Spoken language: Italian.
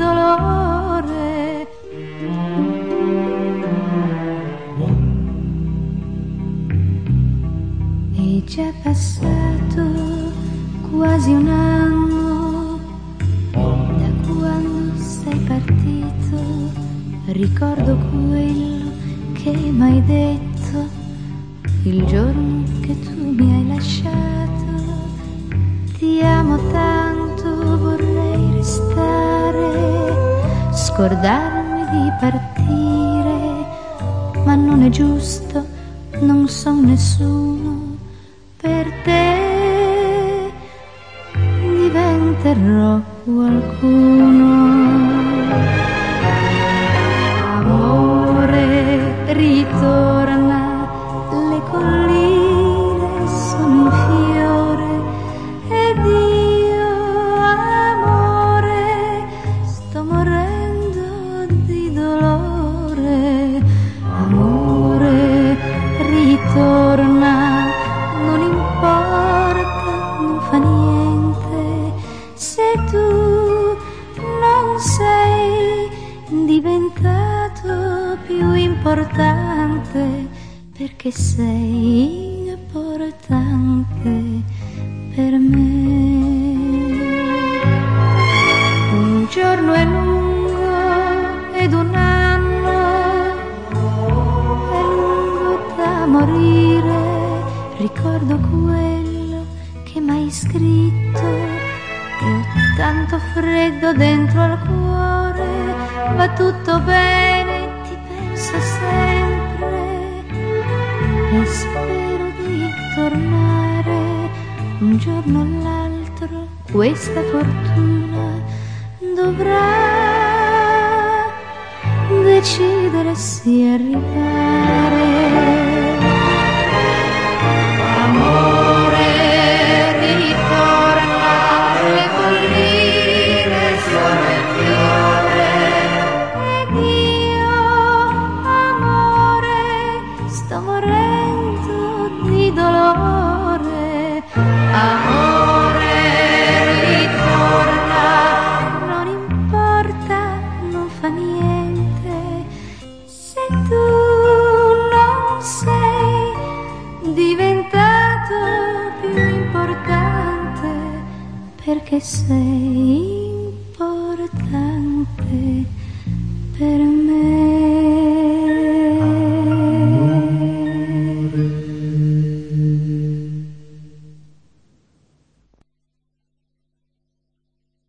dolore. E già passato quasi un anno da quando sei partito. Ricordo quello che mi hai detto il giorno che tu mi hai lasciato. Ti amo tanto. Scordarmi di partire, ma non è giusto, non so nessuno per te diventerò qualcuno. Importante perché sei importante per me. Un giorno è lungo ed un anno è lungo da morire. Ricordo quello che m'hai scritto e ho tanto freddo dentro al cuore. Va tutto bene, e spero di tornare un giorno o l'altro. Questa fortuna dovrà decidersi arrivare. Non importa, non fa niente se tu non sei diventato più importante perché sei